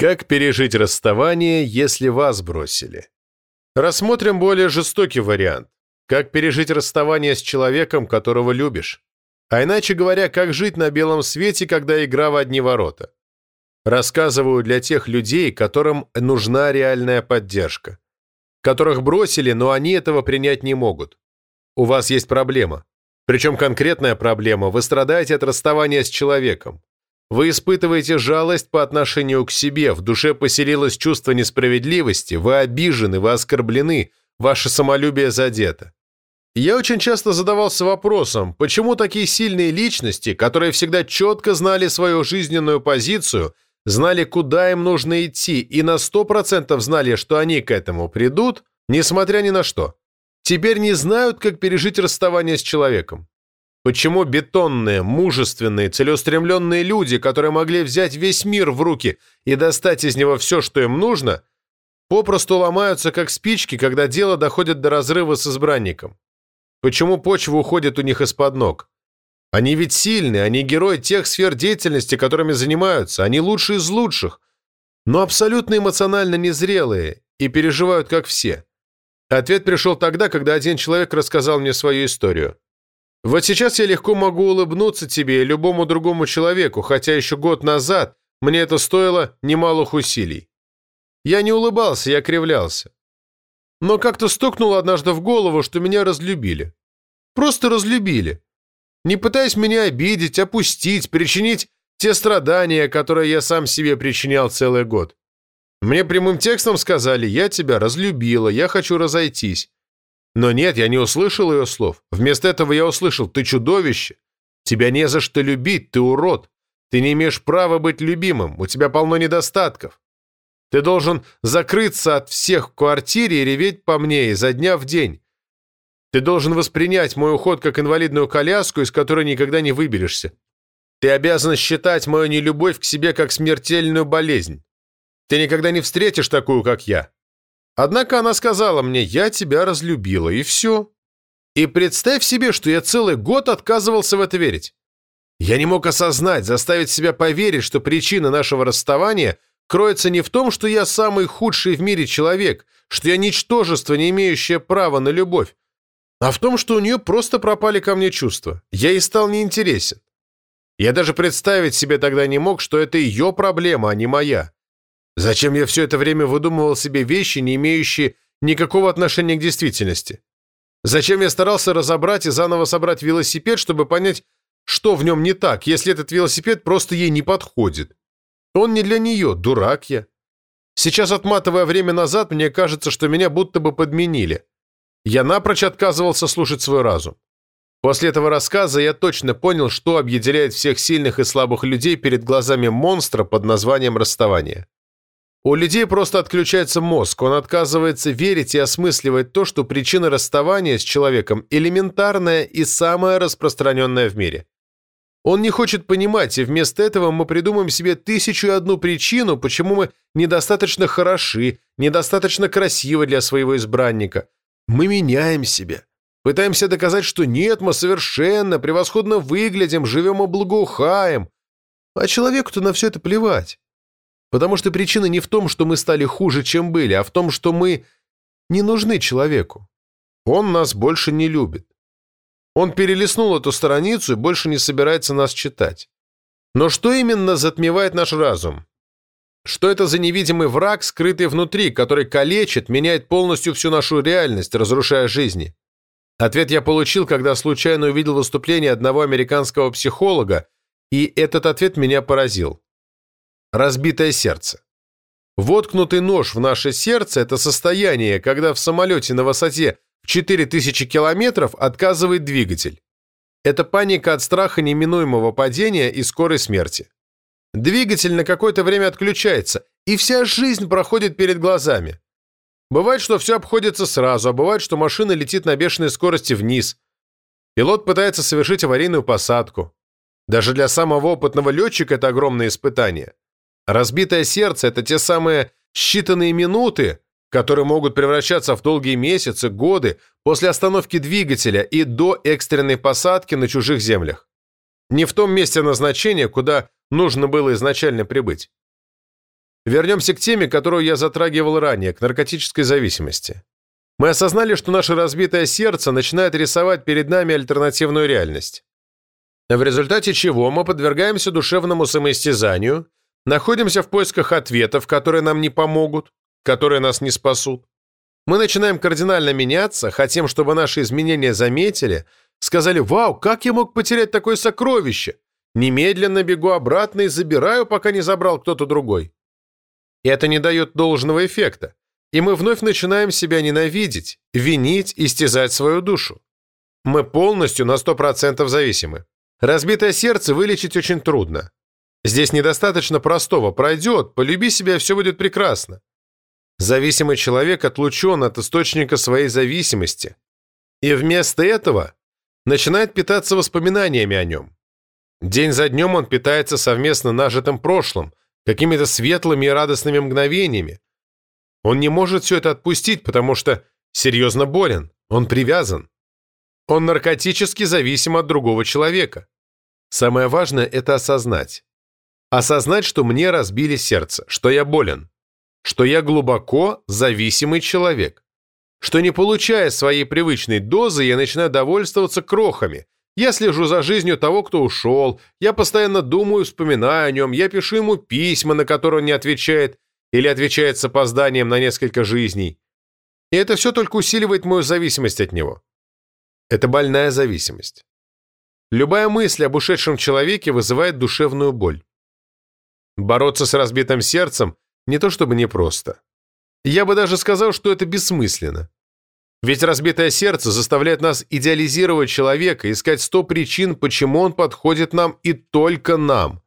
Как пережить расставание, если вас бросили? Рассмотрим более жестокий вариант. Как пережить расставание с человеком, которого любишь? А иначе говоря, как жить на белом свете, когда игра в одни ворота? Рассказываю для тех людей, которым нужна реальная поддержка. Которых бросили, но они этого принять не могут. У вас есть проблема. Причем конкретная проблема. Вы страдаете от расставания с человеком. Вы испытываете жалость по отношению к себе, в душе поселилось чувство несправедливости, вы обижены, вы оскорблены, ваше самолюбие задето. Я очень часто задавался вопросом, почему такие сильные личности, которые всегда четко знали свою жизненную позицию, знали, куда им нужно идти, и на 100% знали, что они к этому придут, несмотря ни на что, теперь не знают, как пережить расставание с человеком. Почему бетонные, мужественные, целеустремленные люди, которые могли взять весь мир в руки и достать из него все, что им нужно, попросту ломаются как спички, когда дело доходит до разрыва с избранником? Почему почва уходит у них из-под ног? Они ведь сильные, они герои тех сфер деятельности, которыми занимаются, они лучшие из лучших, но абсолютно эмоционально незрелые и переживают как все. Ответ пришел тогда, когда один человек рассказал мне свою историю. Вот сейчас я легко могу улыбнуться тебе и любому другому человеку, хотя еще год назад мне это стоило немалых усилий. Я не улыбался, я кривлялся. Но как-то стукнуло однажды в голову, что меня разлюбили. Просто разлюбили. Не пытаясь меня обидеть, опустить, причинить те страдания, которые я сам себе причинял целый год. Мне прямым текстом сказали «Я тебя разлюбила, я хочу разойтись». Но нет, я не услышал ее слов. Вместо этого я услышал «Ты чудовище! Тебя не за что любить, ты урод! Ты не имеешь права быть любимым, у тебя полно недостатков. Ты должен закрыться от всех в квартире и реветь по мне изо дня в день. Ты должен воспринять мой уход как инвалидную коляску, из которой никогда не выберешься. Ты обязан считать мою нелюбовь к себе как смертельную болезнь. Ты никогда не встретишь такую, как я. Однако она сказала мне, я тебя разлюбила, и все. И представь себе, что я целый год отказывался в это верить. Я не мог осознать, заставить себя поверить, что причина нашего расставания кроется не в том, что я самый худший в мире человек, что я ничтожество, не имеющее права на любовь, а в том, что у нее просто пропали ко мне чувства. Я ей стал неинтересен. Я даже представить себе тогда не мог, что это ее проблема, а не моя. Зачем я все это время выдумывал себе вещи, не имеющие никакого отношения к действительности? Зачем я старался разобрать и заново собрать велосипед, чтобы понять, что в нем не так, если этот велосипед просто ей не подходит? Он не для нее, дурак я. Сейчас, отматывая время назад, мне кажется, что меня будто бы подменили. Я напрочь отказывался слушать свой разум. После этого рассказа я точно понял, что объединяет всех сильных и слабых людей перед глазами монстра под названием расставание. У людей просто отключается мозг, он отказывается верить и осмысливать то, что причина расставания с человеком элементарная и самая распространенная в мире. Он не хочет понимать, и вместо этого мы придумаем себе тысячу и одну причину, почему мы недостаточно хороши, недостаточно красивы для своего избранника. Мы меняем себя. Пытаемся доказать, что нет, мы совершенно, превосходно выглядим, живем и благоухаем. А человеку-то на все это плевать. Потому что причина не в том, что мы стали хуже, чем были, а в том, что мы не нужны человеку. Он нас больше не любит. Он перелистнул эту страницу и больше не собирается нас читать. Но что именно затмевает наш разум? Что это за невидимый враг, скрытый внутри, который калечит, меняет полностью всю нашу реальность, разрушая жизни? Ответ я получил, когда случайно увидел выступление одного американского психолога, и этот ответ меня поразил разбитое сердце. Воткнутый нож в наше сердце – это состояние, когда в самолете на высоте в 4000 километров отказывает двигатель. Это паника от страха неминуемого падения и скорой смерти. Двигатель на какое-то время отключается, и вся жизнь проходит перед глазами. Бывает, что все обходится сразу, а бывает, что машина летит на бешеной скорости вниз. Пилот пытается совершить аварийную посадку. Даже для самого опытного летчика это огромное испытание. Разбитое сердце – это те самые считанные минуты, которые могут превращаться в долгие месяцы, годы после остановки двигателя и до экстренной посадки на чужих землях. Не в том месте назначения, куда нужно было изначально прибыть. Вернемся к теме, которую я затрагивал ранее, к наркотической зависимости. Мы осознали, что наше разбитое сердце начинает рисовать перед нами альтернативную реальность. В результате чего мы подвергаемся душевному самоистязанию, находимся в поисках ответов, которые нам не помогут, которые нас не спасут. Мы начинаем кардинально меняться, хотим, чтобы наши изменения заметили, сказали «Вау, как я мог потерять такое сокровище?» Немедленно бегу обратно и забираю, пока не забрал кто-то другой. И это не дает должного эффекта. И мы вновь начинаем себя ненавидеть, винить, истязать свою душу. Мы полностью на 100% зависимы. Разбитое сердце вылечить очень трудно. Здесь недостаточно простого. Пройдет, полюби себя, все будет прекрасно. Зависимый человек отлучен от источника своей зависимости. И вместо этого начинает питаться воспоминаниями о нем. День за днем он питается совместно нажитым прошлым, какими-то светлыми и радостными мгновениями. Он не может все это отпустить, потому что серьезно болен, он привязан. Он наркотически зависим от другого человека. Самое важное – это осознать. Осознать, что мне разбили сердце, что я болен, что я глубоко зависимый человек, что не получая своей привычной дозы, я начинаю довольствоваться крохами – я слежу за жизнью того, кто ушел, я постоянно думаю, вспоминаю о нем, я пишу ему письма, на которые он не отвечает, или отвечает с опозданием на несколько жизней. И это все только усиливает мою зависимость от него. Это больная зависимость. Любая мысль об ушедшем человеке вызывает душевную боль. Бороться с разбитым сердцем не то чтобы непросто. Я бы даже сказал, что это бессмысленно. Ведь разбитое сердце заставляет нас идеализировать человека, искать сто причин, почему он подходит нам и только нам.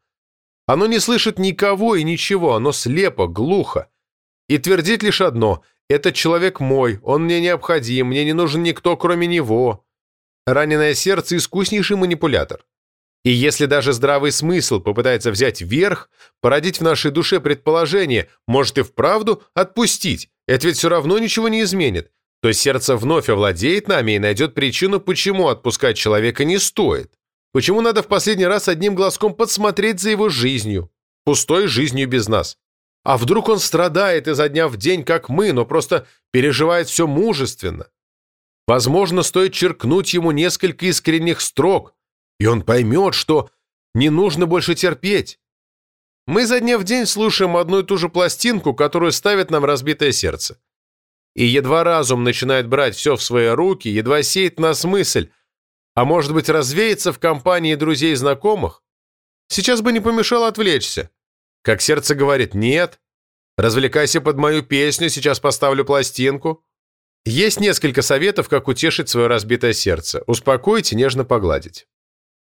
Оно не слышит никого и ничего, оно слепо, глухо. И твердит лишь одно – этот человек мой, он мне необходим, мне не нужен никто, кроме него. Раненое сердце – искуснейший манипулятор. И если даже здравый смысл попытается взять верх, породить в нашей душе предположение, может и вправду отпустить, это ведь все равно ничего не изменит, то сердце вновь овладеет нами и найдет причину, почему отпускать человека не стоит. Почему надо в последний раз одним глазком подсмотреть за его жизнью, пустой жизнью без нас. А вдруг он страдает изо дня в день, как мы, но просто переживает все мужественно? Возможно, стоит черкнуть ему несколько искренних строк, и он поймет, что не нужно больше терпеть. Мы за дня в день слушаем одну и ту же пластинку, которую ставит нам разбитое сердце. И едва разум начинает брать все в свои руки, едва сеет нас мысль, а может быть развеется в компании друзей и знакомых, сейчас бы не помешало отвлечься. Как сердце говорит «нет», развлекайся под мою песню, сейчас поставлю пластинку. Есть несколько советов, как утешить свое разбитое сердце. Успокойте, нежно погладить.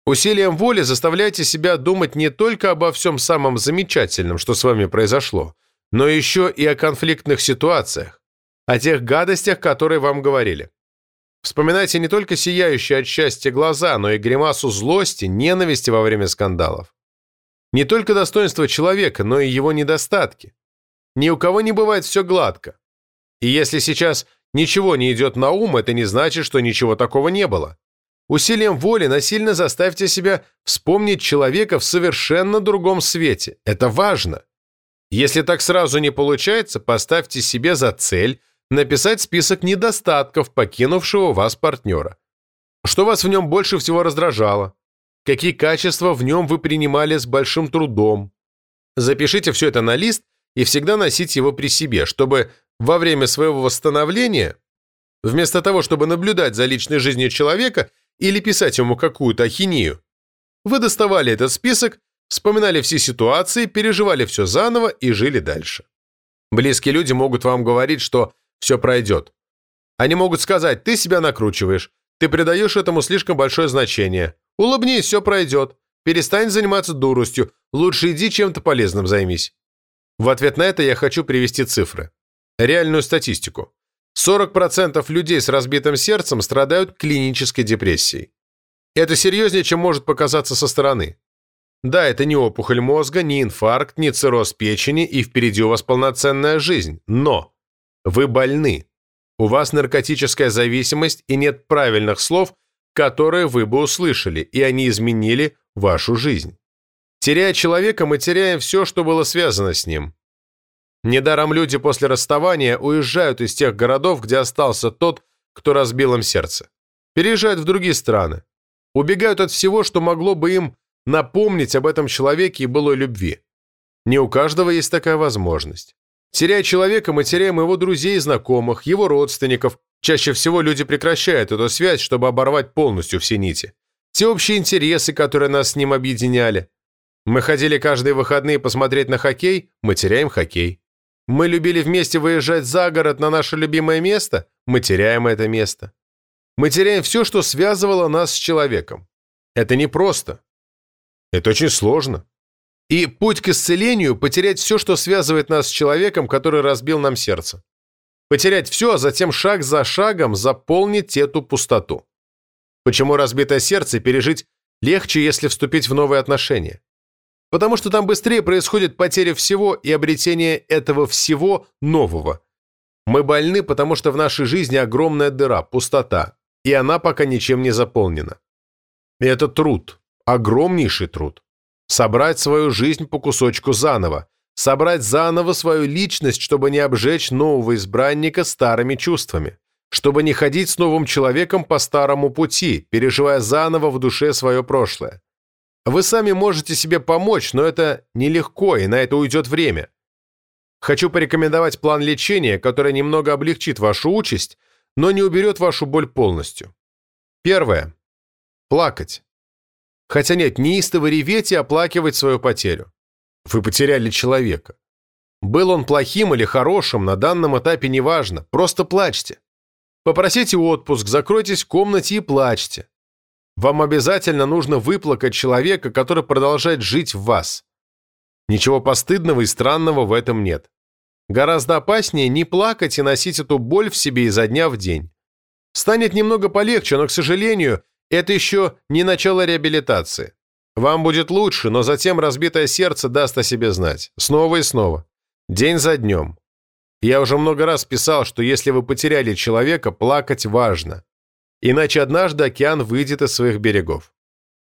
Усилием воли заставляйте себя думать не только обо всем самом замечательном, что с вами произошло, но еще и о конфликтных ситуациях, о тех гадостях, которые вам говорили. Вспоминайте не только сияющие от счастья глаза, но и гримасу злости, ненависти во время скандалов. Не только достоинство человека, но и его недостатки. Ни у кого не бывает все гладко. И если сейчас ничего не идет на ум, это не значит, что ничего такого не было. Усилием воли насильно заставьте себя вспомнить человека в совершенно другом свете. Это важно. Если так сразу не получается, поставьте себе за цель написать список недостатков покинувшего вас партнера. Что вас в нем больше всего раздражало? Какие качества в нем вы принимали с большим трудом? Запишите все это на лист и всегда носите его при себе, чтобы во время своего восстановления, вместо того, чтобы наблюдать за личной жизнью человека или писать ему какую-то ахинею, вы доставали этот список, вспоминали все ситуации, переживали все заново и жили дальше. Близкие люди могут вам говорить, что все пройдет. Они могут сказать, ты себя накручиваешь, ты придаешь этому слишком большое значение. Улыбнись, все пройдет. Перестань заниматься дуростью, лучше иди чем-то полезным займись. В ответ на это я хочу привести цифры. Реальную статистику. 40% людей с разбитым сердцем страдают клинической депрессией. Это серьезнее, чем может показаться со стороны. Да, это не опухоль мозга, не инфаркт, не цирроз печени, и впереди у вас полноценная жизнь. Но вы больны. У вас наркотическая зависимость и нет правильных слов, которые вы бы услышали, и они изменили вашу жизнь. Теряя человека, мы теряем все, что было связано с ним. Недаром люди после расставания уезжают из тех городов, где остался тот, кто разбил им сердце. Переезжают в другие страны. Убегают от всего, что могло бы им напомнить об этом человеке и былой любви. Не у каждого есть такая возможность. Теряя человека, мы теряем его друзей и знакомых, его родственников. Чаще всего люди прекращают эту связь, чтобы оборвать полностью все нити. Те общие интересы, которые нас с ним объединяли. Мы ходили каждые выходные посмотреть на хоккей, мы теряем хоккей. Мы любили вместе выезжать за город на наше любимое место, мы теряем это место. Мы теряем все, что связывало нас с человеком. Это непросто. Это очень сложно. И путь к исцелению – потерять все, что связывает нас с человеком, который разбил нам сердце. Потерять все, а затем шаг за шагом заполнить эту пустоту. Почему разбитое сердце пережить легче, если вступить в новые отношения? Потому что там быстрее происходит потеря всего и обретение этого всего нового. Мы больны, потому что в нашей жизни огромная дыра, пустота, и она пока ничем не заполнена. И это труд, огромнейший труд собрать свою жизнь по кусочку заново, собрать заново свою личность, чтобы не обжечь нового избранника старыми чувствами, чтобы не ходить с новым человеком по старому пути, переживая заново в душе свое прошлое. Вы сами можете себе помочь, но это нелегко, и на это уйдет время. Хочу порекомендовать план лечения, который немного облегчит вашу участь, но не уберет вашу боль полностью. Первое. Плакать. Хотя нет, неистово реветь и оплакивать свою потерю. Вы потеряли человека. Был он плохим или хорошим, на данном этапе неважно. Просто плачьте. Попросите отпуск, закройтесь в комнате и плачьте. Вам обязательно нужно выплакать человека, который продолжает жить в вас. Ничего постыдного и странного в этом нет. Гораздо опаснее не плакать и носить эту боль в себе изо дня в день. Станет немного полегче, но, к сожалению, это еще не начало реабилитации. Вам будет лучше, но затем разбитое сердце даст о себе знать. Снова и снова. День за днем. Я уже много раз писал, что если вы потеряли человека, плакать важно. Иначе однажды океан выйдет из своих берегов.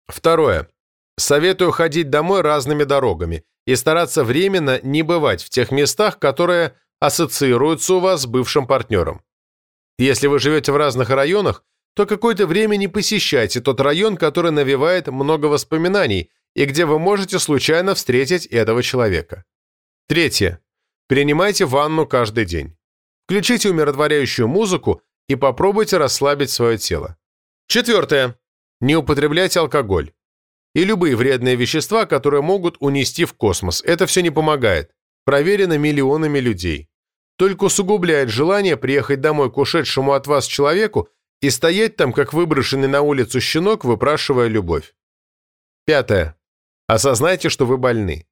Второе. Советую ходить домой разными дорогами и стараться временно не бывать в тех местах, которые ассоциируются у вас с бывшим партнером. Если вы живете в разных районах, то какое-то время не посещайте тот район, который навевает много воспоминаний и где вы можете случайно встретить этого человека. Третье. Принимайте ванну каждый день. Включите умиротворяющую музыку и попробуйте расслабить свое тело. Четвертое. Не употребляйте алкоголь. И любые вредные вещества, которые могут унести в космос. Это все не помогает. Проверено миллионами людей. Только усугубляет желание приехать домой к ушедшему от вас человеку и стоять там, как выброшенный на улицу щенок, выпрашивая любовь. Пятое. Осознайте, что вы больны.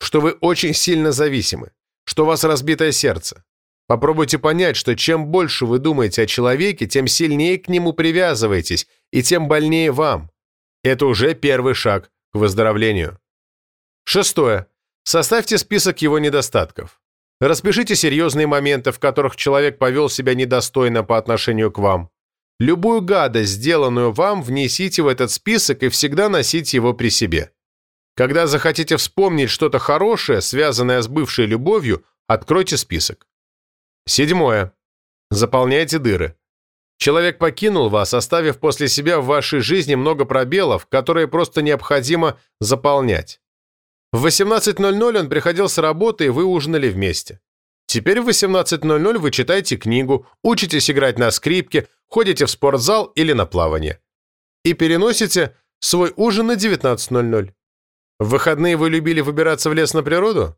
Что вы очень сильно зависимы. Что у вас разбитое сердце. Попробуйте понять, что чем больше вы думаете о человеке, тем сильнее к нему привязываетесь, и тем больнее вам. Это уже первый шаг к выздоровлению. Шестое. Составьте список его недостатков. Распишите серьезные моменты, в которых человек повел себя недостойно по отношению к вам. Любую гадость, сделанную вам, внесите в этот список и всегда носите его при себе. Когда захотите вспомнить что-то хорошее, связанное с бывшей любовью, откройте список. Седьмое. Заполняйте дыры. Человек покинул вас, оставив после себя в вашей жизни много пробелов, которые просто необходимо заполнять. В 18.00 он приходил с работы, и вы ужинали вместе. Теперь в 18.00 вы читаете книгу, учитесь играть на скрипке, ходите в спортзал или на плавание. И переносите свой ужин на 19.00. В выходные вы любили выбираться в лес на природу?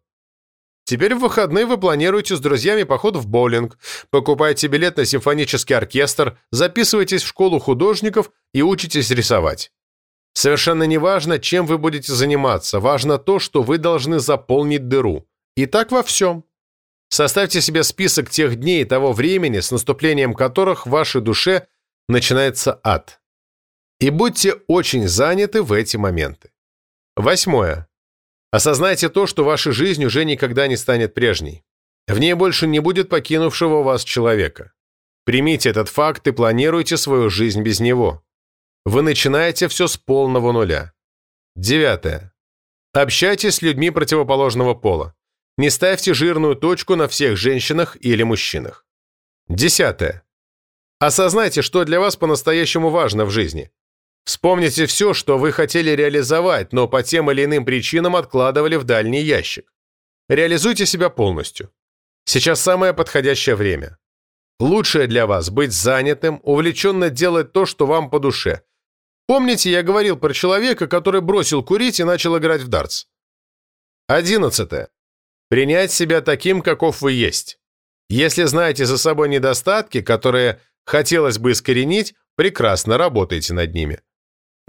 Теперь в выходные вы планируете с друзьями поход в боулинг, покупаете билет на симфонический оркестр, записываетесь в школу художников и учитесь рисовать. Совершенно не важно, чем вы будете заниматься, важно то, что вы должны заполнить дыру. И так во всем. Составьте себе список тех дней и того времени, с наступлением которых в вашей душе начинается ад. И будьте очень заняты в эти моменты. Восьмое. Осознайте то, что ваша жизнь уже никогда не станет прежней. В ней больше не будет покинувшего вас человека. Примите этот факт и планируйте свою жизнь без него. Вы начинаете все с полного нуля. Девятое. Общайтесь с людьми противоположного пола. Не ставьте жирную точку на всех женщинах или мужчинах. Десятое. Осознайте, что для вас по-настоящему важно в жизни. Вспомните все, что вы хотели реализовать, но по тем или иным причинам откладывали в дальний ящик. Реализуйте себя полностью. Сейчас самое подходящее время. Лучшее для вас – быть занятым, увлеченно делать то, что вам по душе. Помните, я говорил про человека, который бросил курить и начал играть в дартс? Одиннадцатое. Принять себя таким, каков вы есть. Если знаете за собой недостатки, которые хотелось бы искоренить, прекрасно работайте над ними.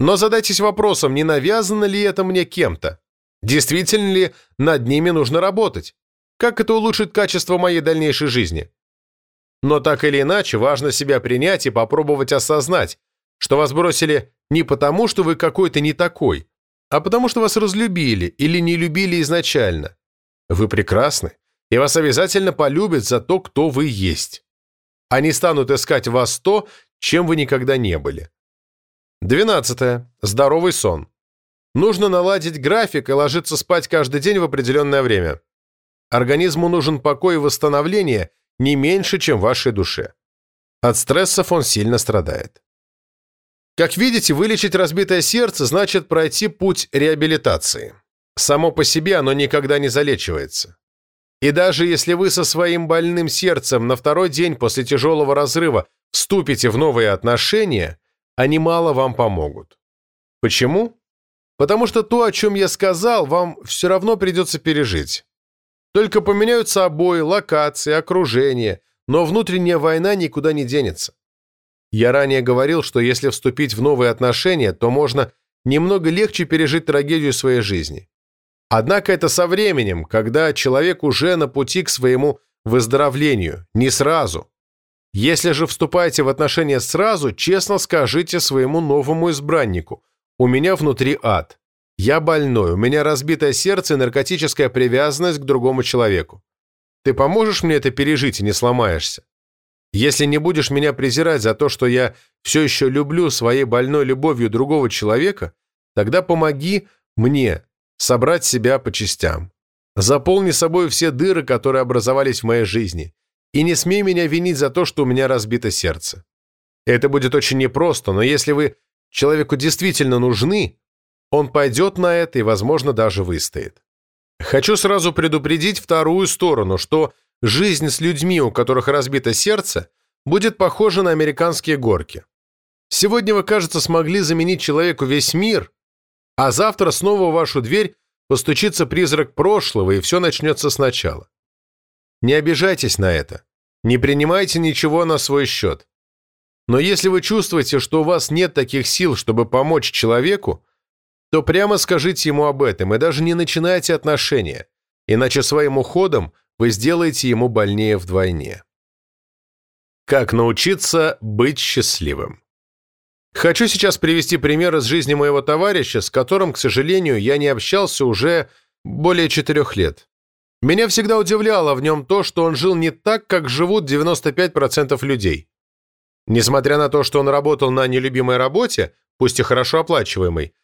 Но задайтесь вопросом, не навязано ли это мне кем-то? Действительно ли над ними нужно работать? Как это улучшит качество моей дальнейшей жизни? Но так или иначе, важно себя принять и попробовать осознать, что вас бросили не потому, что вы какой-то не такой, а потому что вас разлюбили или не любили изначально. Вы прекрасны, и вас обязательно полюбят за то, кто вы есть. Они станут искать вас то, чем вы никогда не были. Двенадцатое. Здоровый сон. Нужно наладить график и ложиться спать каждый день в определенное время. Организму нужен покой и восстановление не меньше, чем вашей душе. От стрессов он сильно страдает. Как видите, вылечить разбитое сердце значит пройти путь реабилитации. Само по себе оно никогда не залечивается. И даже если вы со своим больным сердцем на второй день после тяжелого разрыва вступите в новые отношения, они мало вам помогут. Почему? Потому что то, о чем я сказал, вам все равно придется пережить. Только поменяются обои, локации, окружение, но внутренняя война никуда не денется. Я ранее говорил, что если вступить в новые отношения, то можно немного легче пережить трагедию своей жизни. Однако это со временем, когда человек уже на пути к своему выздоровлению, не сразу. Если же вступаете в отношения сразу, честно скажите своему новому избраннику «У меня внутри ад». Я больной, у меня разбитое сердце и наркотическая привязанность к другому человеку. Ты поможешь мне это пережить и не сломаешься? Если не будешь меня презирать за то, что я все еще люблю своей больной любовью другого человека, тогда помоги мне собрать себя по частям. Заполни собой все дыры, которые образовались в моей жизни, и не смей меня винить за то, что у меня разбито сердце. Это будет очень непросто, но если вы человеку действительно нужны, он пойдет на это и, возможно, даже выстоит. Хочу сразу предупредить вторую сторону, что жизнь с людьми, у которых разбито сердце, будет похожа на американские горки. Сегодня вы, кажется, смогли заменить человеку весь мир, а завтра снова в вашу дверь постучится призрак прошлого, и все начнется сначала. Не обижайтесь на это. Не принимайте ничего на свой счет. Но если вы чувствуете, что у вас нет таких сил, чтобы помочь человеку, то прямо скажите ему об этом и даже не начинайте отношения, иначе своим уходом вы сделаете ему больнее вдвойне. Как научиться быть счастливым? Хочу сейчас привести пример из жизни моего товарища, с которым, к сожалению, я не общался уже более четырех лет. Меня всегда удивляло в нем то, что он жил не так, как живут 95% людей. Несмотря на то, что он работал на нелюбимой работе, пусть и хорошо оплачиваемой,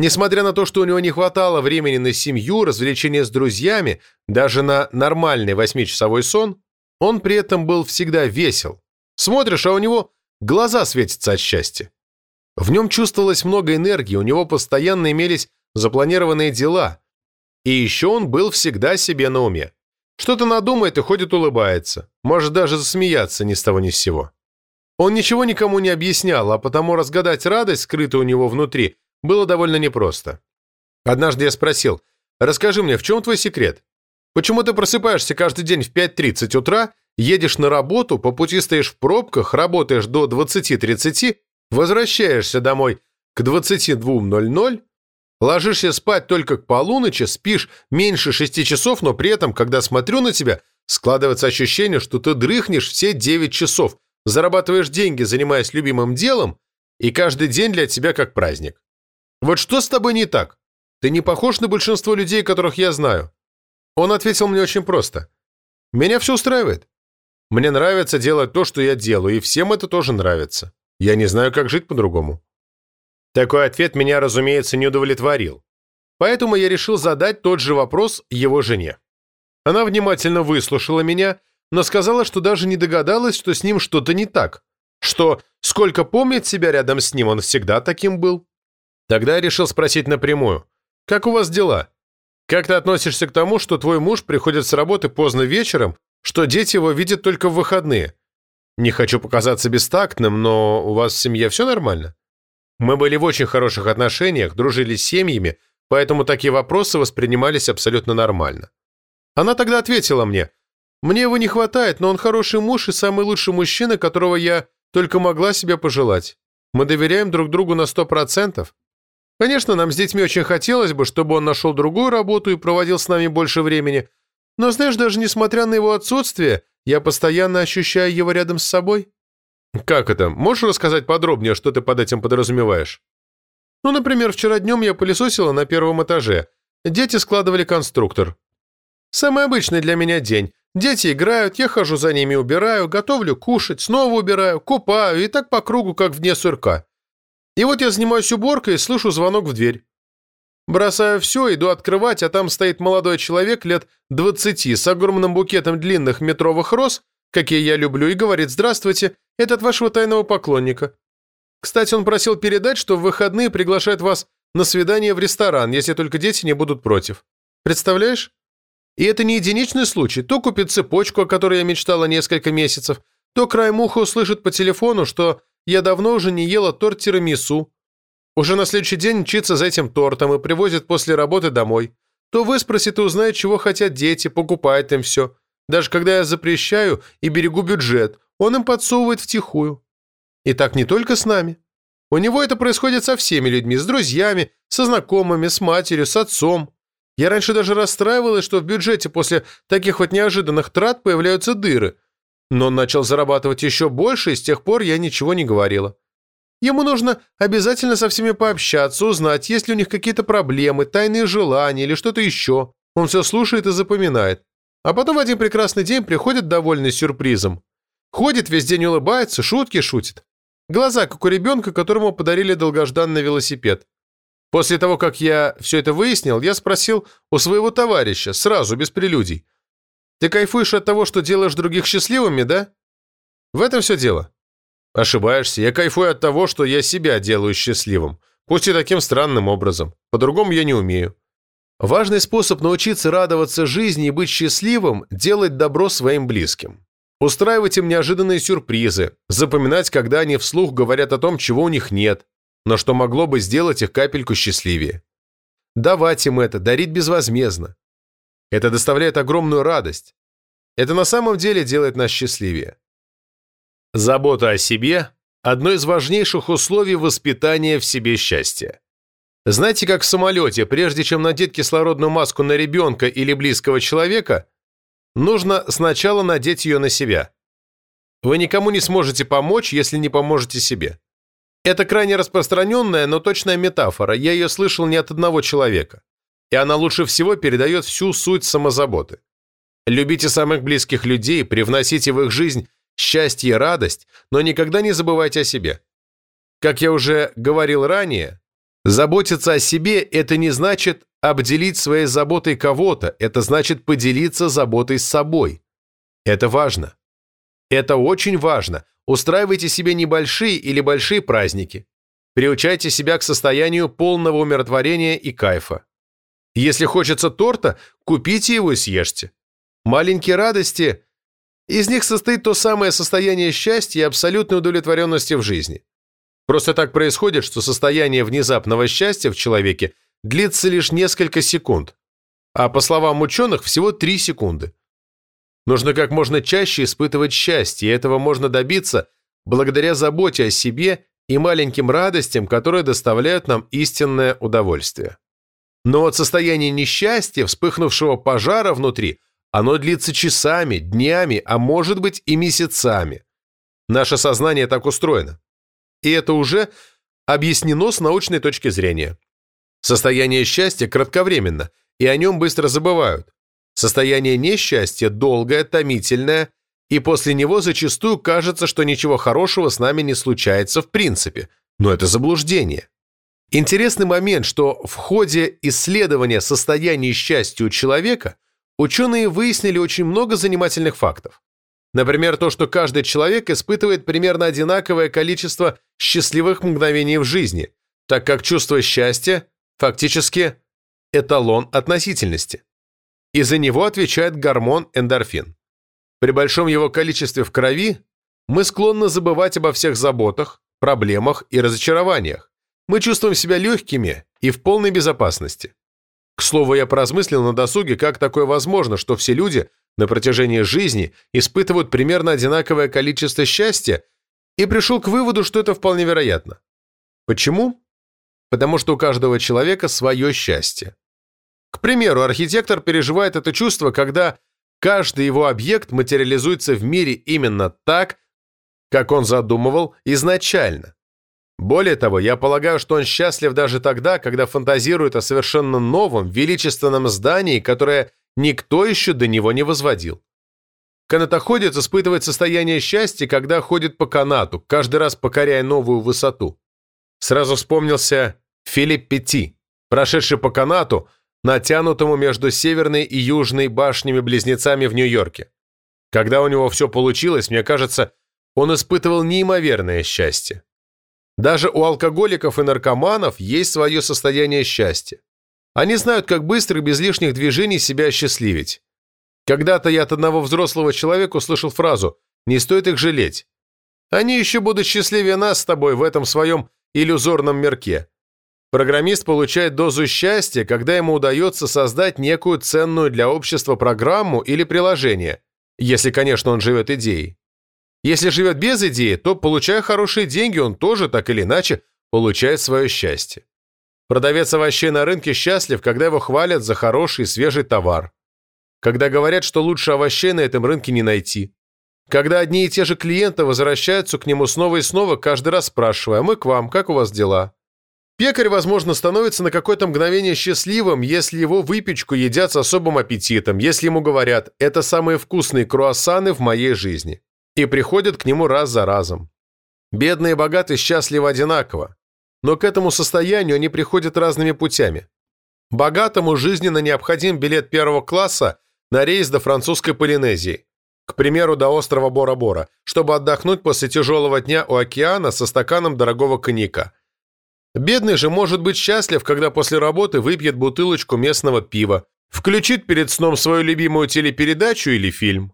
Несмотря на то, что у него не хватало времени на семью, развлечения с друзьями, даже на нормальный восьмичасовой сон, он при этом был всегда весел. Смотришь, а у него глаза светятся от счастья. В нем чувствовалось много энергии, у него постоянно имелись запланированные дела. И еще он был всегда себе на уме. Что-то надумает и ходит улыбается. Может даже засмеяться ни с того ни с сего. Он ничего никому не объяснял, а потому разгадать радость, скрытую у него внутри, было довольно непросто. Однажды я спросил, «Расскажи мне, в чем твой секрет? Почему ты просыпаешься каждый день в 5.30 утра, едешь на работу, по пути стоишь в пробках, работаешь до 20.30, возвращаешься домой к 22.00, ложишься спать только к полуночи, спишь меньше 6 часов, но при этом, когда смотрю на тебя, складывается ощущение, что ты дрыхнешь все 9 часов, зарабатываешь деньги, занимаясь любимым делом, и каждый день для тебя как праздник. «Вот что с тобой не так? Ты не похож на большинство людей, которых я знаю». Он ответил мне очень просто. «Меня все устраивает. Мне нравится делать то, что я делаю, и всем это тоже нравится. Я не знаю, как жить по-другому». Такой ответ меня, разумеется, не удовлетворил. Поэтому я решил задать тот же вопрос его жене. Она внимательно выслушала меня, но сказала, что даже не догадалась, что с ним что-то не так, что, сколько помнит себя рядом с ним, он всегда таким был. Тогда я решил спросить напрямую, «Как у вас дела? Как ты относишься к тому, что твой муж приходит с работы поздно вечером, что дети его видят только в выходные? Не хочу показаться бестактным, но у вас в семье все нормально?» Мы были в очень хороших отношениях, дружили с семьями, поэтому такие вопросы воспринимались абсолютно нормально. Она тогда ответила мне, «Мне его не хватает, но он хороший муж и самый лучший мужчина, которого я только могла себе пожелать. Мы доверяем друг другу на сто процентов. Конечно, нам с детьми очень хотелось бы, чтобы он нашел другую работу и проводил с нами больше времени, но, знаешь, даже несмотря на его отсутствие, я постоянно ощущаю его рядом с собой». «Как это? Можешь рассказать подробнее, что ты под этим подразумеваешь?» «Ну, например, вчера днем я пылесосила на первом этаже. Дети складывали конструктор. Самый обычный для меня день. Дети играют, я хожу за ними, убираю, готовлю кушать, снова убираю, купаю и так по кругу, как в дне сурка. И вот я занимаюсь уборкой и слышу звонок в дверь. Бросаю все, иду открывать, а там стоит молодой человек лет двадцати с огромным букетом длинных метровых роз, какие я люблю, и говорит «Здравствуйте, этот вашего тайного поклонника». Кстати, он просил передать, что в выходные приглашает вас на свидание в ресторан, если только дети не будут против. Представляешь? И это не единичный случай. То купит цепочку, о которой я мечтала несколько месяцев, то край уха услышит по телефону, что я давно уже не ела торт тирамису. Уже на следующий день мчится за этим тортом и привозит после работы домой. То выспросит и узнает, чего хотят дети, покупает им все. Даже когда я запрещаю и берегу бюджет, он им подсовывает втихую. И так не только с нами. У него это происходит со всеми людьми, с друзьями, со знакомыми, с матерью, с отцом. Я раньше даже расстраивалась, что в бюджете после таких вот неожиданных трат появляются дыры. Но он начал зарабатывать еще больше, и с тех пор я ничего не говорила. Ему нужно обязательно со всеми пообщаться, узнать, есть ли у них какие-то проблемы, тайные желания или что-то еще. Он все слушает и запоминает. А потом в один прекрасный день приходит довольный сюрпризом. Ходит, весь день улыбается, шутки шутит. Глаза, как у ребенка, которому подарили долгожданный велосипед. После того, как я все это выяснил, я спросил у своего товарища, сразу, без прелюдий. «Ты кайфуешь от того, что делаешь других счастливыми, да?» «В этом все дело». «Ошибаешься. Я кайфую от того, что я себя делаю счастливым. Пусть и таким странным образом. По-другому я не умею». Важный способ научиться радоваться жизни и быть счастливым – делать добро своим близким. Устраивать им неожиданные сюрпризы, запоминать, когда они вслух говорят о том, чего у них нет, но что могло бы сделать их капельку счастливее. Давать им это, дарить безвозмездно. Это доставляет огромную радость. Это на самом деле делает нас счастливее. Забота о себе – одно из важнейших условий воспитания в себе счастья. Знаете, как в самолете, прежде чем надеть кислородную маску на ребенка или близкого человека, нужно сначала надеть ее на себя. Вы никому не сможете помочь, если не поможете себе. Это крайне распространенная, но точная метафора, я ее слышал не от одного человека. И она лучше всего передает всю суть самозаботы. Любите самых близких людей, привносите в их жизнь счастье и радость, но никогда не забывайте о себе. Как я уже говорил ранее, заботиться о себе – это не значит обделить своей заботой кого-то, это значит поделиться заботой с собой. Это важно. Это очень важно, Устраивайте себе небольшие или большие праздники. Приучайте себя к состоянию полного умиротворения и кайфа. Если хочется торта, купите его и съешьте. Маленькие радости – из них состоит то самое состояние счастья и абсолютной удовлетворенности в жизни. Просто так происходит, что состояние внезапного счастья в человеке длится лишь несколько секунд, а по словам ученых всего 3 секунды. Нужно как можно чаще испытывать счастье, и этого можно добиться благодаря заботе о себе и маленьким радостям, которые доставляют нам истинное удовольствие. Но от состояния несчастья, вспыхнувшего пожара внутри, оно длится часами, днями, а может быть и месяцами. Наше сознание так устроено. И это уже объяснено с научной точки зрения. Состояние счастья кратковременно, и о нем быстро забывают. Состояние несчастья долгое, томительное, и после него зачастую кажется, что ничего хорошего с нами не случается в принципе. Но это заблуждение. Интересный момент, что в ходе исследования состояния счастья у человека ученые выяснили очень много занимательных фактов. Например, то, что каждый человек испытывает примерно одинаковое количество счастливых мгновений в жизни, так как чувство счастья фактически эталон относительности. И за него отвечает гормон эндорфин. При большом его количестве в крови мы склонны забывать обо всех заботах, проблемах и разочарованиях. Мы чувствуем себя легкими и в полной безопасности. К слову, я поразмыслил на досуге, как такое возможно, что все люди на протяжении жизни испытывают примерно одинаковое количество счастья, и пришел к выводу, что это вполне вероятно. Почему? Потому что у каждого человека свое счастье. К примеру, архитектор переживает это чувство, когда каждый его объект материализуется в мире именно так, как он задумывал изначально. Более того, я полагаю, что он счастлив даже тогда, когда фантазирует о совершенно новом, величественном здании, которое никто еще до него не возводил. Канатоходец испытывает состояние счастья, когда ходит по канату, каждый раз покоряя новую высоту. Сразу вспомнился Филипп Петти, прошедший по канату, натянутому между северной и южной башнями-близнецами в Нью-Йорке. Когда у него все получилось, мне кажется, он испытывал неимоверное счастье. Даже у алкоголиков и наркоманов есть свое состояние счастья. Они знают, как быстро и без лишних движений себя осчастливить. Когда-то я от одного взрослого человека услышал фразу «не стоит их жалеть». Они еще будут счастливее нас с тобой в этом своем иллюзорном мирке. Программист получает дозу счастья, когда ему удается создать некую ценную для общества программу или приложение, если, конечно, он живет идеей. Если живет без идеи, то, получая хорошие деньги, он тоже, так или иначе, получает свое счастье. Продавец овощей на рынке счастлив, когда его хвалят за хороший свежий товар. Когда говорят, что лучше овощей на этом рынке не найти. Когда одни и те же клиенты возвращаются к нему снова и снова, каждый раз спрашивая, мы к вам, как у вас дела? Пекарь, возможно, становится на какое-то мгновение счастливым, если его выпечку едят с особым аппетитом, если ему говорят «это самые вкусные круассаны в моей жизни» и приходят к нему раз за разом. Бедные и богатые счастливы одинаково, но к этому состоянию они приходят разными путями. Богатому жизненно необходим билет первого класса на рейс до французской Полинезии, к примеру, до острова Бора-Бора, чтобы отдохнуть после тяжелого дня у океана со стаканом дорогого коньяка. Бедный же может быть счастлив, когда после работы выпьет бутылочку местного пива, включит перед сном свою любимую телепередачу или фильм.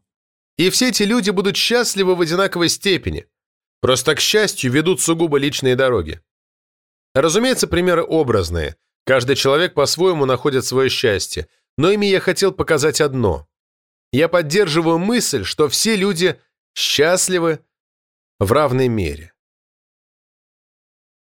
И все эти люди будут счастливы в одинаковой степени. Просто, к счастью, ведут сугубо личные дороги. Разумеется, примеры образные. Каждый человек по-своему находит свое счастье. Но ими я хотел показать одно. Я поддерживаю мысль, что все люди счастливы в равной мере.